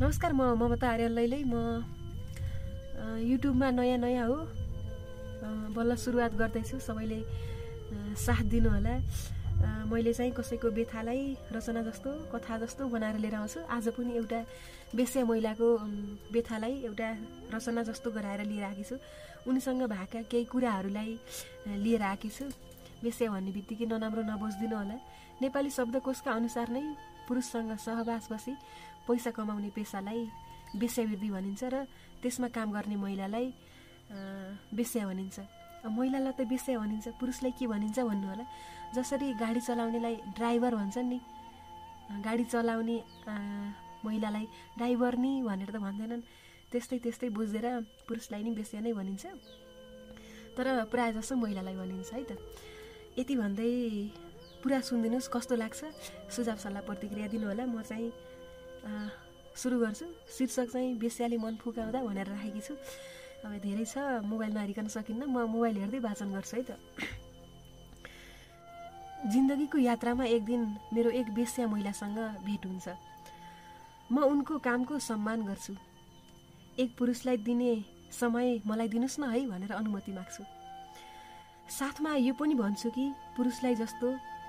नमस्कार म ममता आर्य लैलै। म युट्युबमा नयाँ नयाँ हो। बल्ल सुरुवात गर्दैछु सबैले साथ दिनुहोला। मैले चाहिँ कसैको व्यथालाई रचना जस्तो कथा जस्तो बनाएर लिएर आउँछु। आज पनि एउटा बेस्या महिलाको व्यथालाई एउटा रचना जस्तो गराएर लिएर आएकी छु। उनीसँग भएका केही कुराहरूलाई लिएर आएकी छु। बेस्या भन्ने बित्तिकै नराम्रो नबोझिदिनु होला नेपाली शब्दकोशका अनुसार नै पुरुषसँग सहवास बसी पैसा कमाउने पेसालाई बेस्यावृद्धि भनिन्छ र त्यसमा काम गर्ने महिलालाई बेस्या भनिन्छ। महिलालाई त बेस्या भनिन्छ पुरुषलाई के भनिन्छ भन्नु होला? जसरी गाडी चलाउनेलाई ड्राइभर भन्छन् नि। गाडी चलाउने महिलालाई ड्राइभर नि भनेर त भन्दैनन् त्यस्तै त्यस्तै बुझेर पुरुषलाई नि बेस्या नै भनिन्छ। तर प्रायः जसो महिलालाई भनिन्छ है त। यति भन्दै पुरा सुनिदिनुहोस् कस्तो लाग्छ? सुझाव सल्लाह प्रतिक्रिया दिनुहोला। म चाहिँ सुरु गर्छु। शीर्षक चाहिँ बेस्याले मन फुकाउँदा भनेर राखेकी छु। अब धेरै छ मोबाइलमा हेरिकन सकिन्न। म मोबाइल हेर्दै वाचन गर्छु है त। जिन्दगीको यात्रामा एक दिन मेरो एक बेस्या महिलासँग भेट हुन्छ। म उनको कामको सम्मान गर्छु। एक पुरुषलाई दिने समय मलाई दिनुहोस् न है भनेर अनुमति माग्छु। साथमा यो पनि भन्छु कि पुरुषलाई जस्तो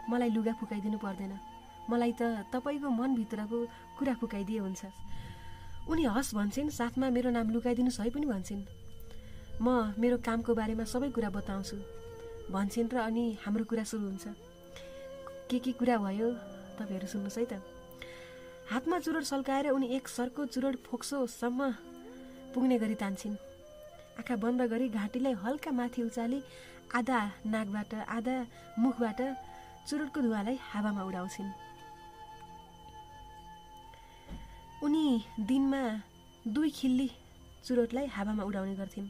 मलाई लुगा फुकाइदिनु पर्दैन। मलाई त तपाईँको मनभित्रको कुरा फुकाइदिए हुन्छ। उनी हस् भन्छन् साथमा मेरो नाम लुकाइदिनुहोस् है पनि भन्छन्। म मेरो कामको बारेमा सबै कुरा बताउँछु भन्छन् र अनि हाम्रो कुरा सुरु हुन्छ। के के कुरा भयो तपाईँहरू सुन्नुहोस् है त। हातमा चुरोट सल्काएर उनी एक सर्को चुरोट फोक्सोसम्म पुग्ने गरी तान्छन्। आँखा बन्द गरी घाँटीलाई हल्का माथि उचाली आधा नाकबाट आधा मुखबाट चुरोटको धुवालाई हावामा उडाउँछिन्। उनी दिनमा दुई खिल्ली चुरोटलाई हावामा उडाउने गर्थिन्।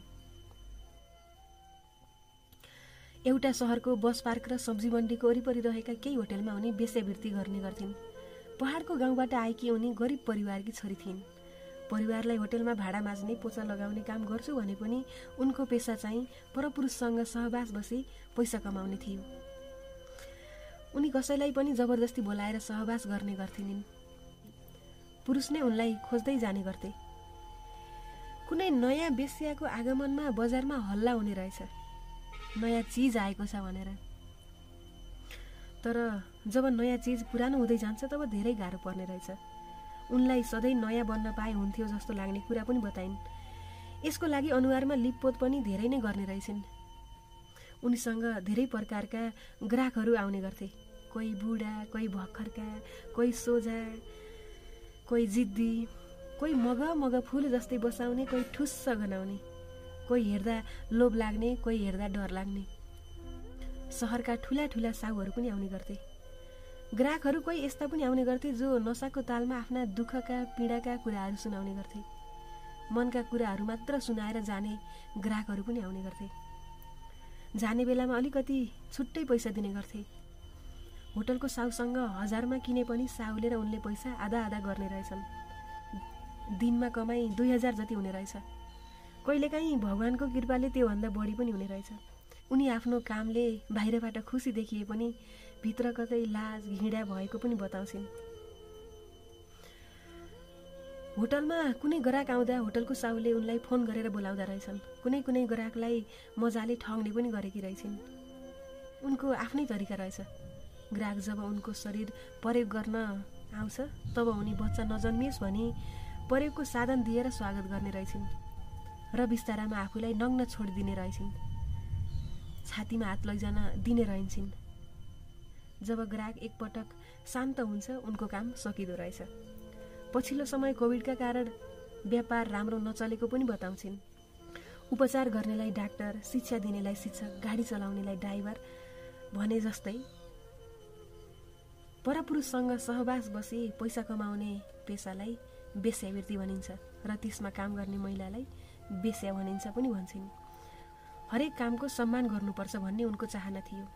एउटा सहरको बस पार्क र सब्जी मण्डीको वरिपरि रहेका केही होटेलमा उनी बेस्यावृत्ति गर्ने गर्थिन्। पहाडको गाउँबाट आएकी उनी गरिब परिवारकी छोरी थिइन्। परिवारलाई होटेलमा भाडा माझ्ने पोचा लगाउने काम गर्छु भने पनि उनको पेसा चाहिँ परपुरुषसँग सहवास बसी पैसा कमाउने थियो। उनी कसैलाई पनि जबरजस्ती बोलाएर सहवास गर्ने गर्थिन् पुरुष नै उनलाई खोज्दै जाने गर्थे। कुनै नयाँ बेसियाको आगमनमा बजारमा हल्ला हुने रहेछ। नयाँ चिज आएको छ भनेर। तर जब नयाँ चिज पुरानो हुँदै जान्छ तब धेरै गाह्रो पर्ने रहेछ। उनलाई सधैँ नयाँ बन्न पाए हुन्थ्यो जस्तो लाग्ने कुरा पनि बताइन्। यसको लागि अनुहारमा लिपपोत पनि धेरै नै गर्ने रहेछन्। उनीसँग धेरै प्रकारका ग्राहकहरू आउने गर्थे। कोही बुढा कोही भर्खरका कोही सोझा कोही जिद्दी कोही मग मग फुल जस्तै बसाउने कोही ठुस्स गनाउने कोही हेर्दा लोभ लाग्ने कोही हेर्दा डर लाग्ने। सहरका ठुला ठुला साहुहरू पनि आउने गर्थे। ग्राहकहरू कोही यस्ता पनि आउने गर्थे जो नसाको तालमा आफ्ना दुःखका पीडाका कुराहरू सुनाउने गर्थे। मनका कुराहरू मात्र सुनाएर जाने ग्राहकहरू पनि आउने गर्थे। जाने बेलामा अलिकति छुट्टै पैसा दिने गर्थे। होटलको साउसँग हजारमा किने पनि साउले र उनले पैसा आधा आधा गर्ने रहेछन्। दिनमा कमाई दुई हजार जति हुने रहेछ। कहिलेकाहीँ भगवान्को कृपाले त्योभन्दा बढी पनि हुने रहेछ। उनी आफ्नो कामले बाहिरबाट खुसी देखिए पनि भित्र कतै लाज घिडा भएको पनि बताउँछिन्। होटलमा कुनै ग्राहक आउँदा होटलको साउले उनलाई फोन गरेर बोलाउँदा रहेछन्। कुनै कुनै ग्राहकलाई मजाले ठग्ने पनि गरेकी रहेछन्। उनको आफ्नै तरिका रहेछ। ग्राहक जब उनको शरीर प्रयोग गर्न आउँछ तब उनी बच्चा नजन्मियोस् भनी प्रयोगको साधन दिएर स्वागत गर्ने रहेछन् र बिस्तारामा आफूलाई नग्न छोडिदिने रहेछन्। छातीमा हात लैजान दिने रहन्छन्। जब ग्राहक एकपटक शान्त हुन्छ उनको काम सकिँदो रहेछ। पछिल्लो समय कोभिडका कारण व्यापार राम्रो नचलेको पनि बताउँछिन्। उपचार गर्नेलाई डाक्टर शिक्षा दिनेलाई शिक्षक गाडी चलाउनेलाई ड्राइभर भने जस्तै परपुरुषसँग सहवास बसी पैसा कमाउने पेसालाई बेस्यावृत्ति भनिन्छ र त्यसमा काम गर्ने महिलालाई बेस्या भनिन्छ पनि भन्छन्। हरेक कामको सम्मान गर्नुपर्छ भन्ने उनको चाहना थियो।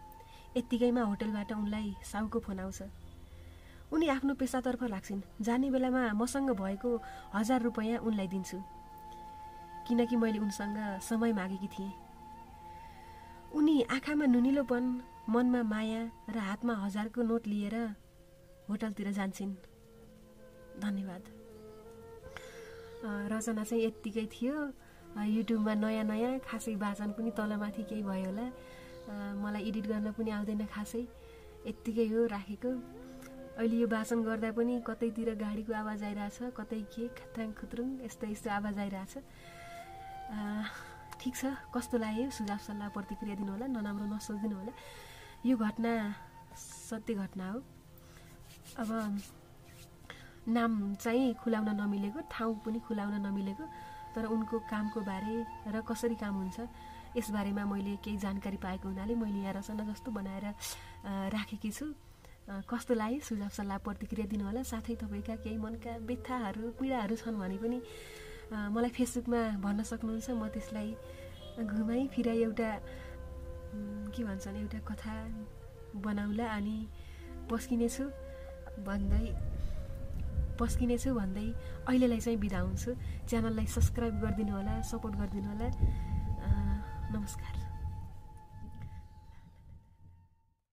यत्तिकैमा होटेलबाट उनलाई साउको फोन आउँछ। उनी आफ्नो पेसातर्फ लाग्छन्। जाने बेलामा मसँग भएको हजार रुपियाँ उनलाई दिन्छु। किनकि मैले उनसँग समय मागेकी थिएँ। उनी आँखामा नुनिलोपन मनमा माया र हातमा हजारको नोट लिएर होटलतिर जान्छन्। धन्यवाद। रचना चाहिँ यत्तिकै थियो। युट्युबमा नयाँ नयाँ खासै वाचन पनि तलमाथि केही भयो होला। मलाई एडिट गर्न पनि आउँदैन खासै। यत्तिकै हो राखेको। अहिले यो वाचन गर्दा पनि कतैतिर गाडीको आवाज आइरहेछ कतै के खत्राङ खुत्रुङ यस्तो यस्तो आवाज आइरहेछ। ठिक छ? कस्तो लाग्यो? सुझाव सल्लाह प्रतिक्रिया दिनु होला नराम्रो नसोचिदिनु होला। यो घटना सत्य घटना हो। अब नाम चाहिँ खुलाउन नमिलेको ठाउँ पनि खुलाउन नमिलेको तर उनको कामको बारे र कसरी काम हुन्छ यसबारेमा मैले केही जानकारी पाएको हुनाले मैले यहाँ रचना जस्तो बनाएर राखेकी छु। कस्तो लाग्यो? सुझाव सल्लाह प्रतिक्रिया दिनुहोला। साथै तपाईँका केही मनका व्यथाहरू पीडाहरू छन् भने पनि मलाई फेसबुकमा भन्न सक्नुहुन्छ म त्यसलाई घुमाइ फिराइ एउटा के भन्छन् एउटा कथा बनाउला अनि पस्किनेछु भन्दै पस्किनेछु भन्दै अहिलेलाई चाहिँ बिदा हुन्छु च्यानललाई सब्सक्राइब गरिदिनु होला सपोर्ट गरिदिनु होला। नमस्कार।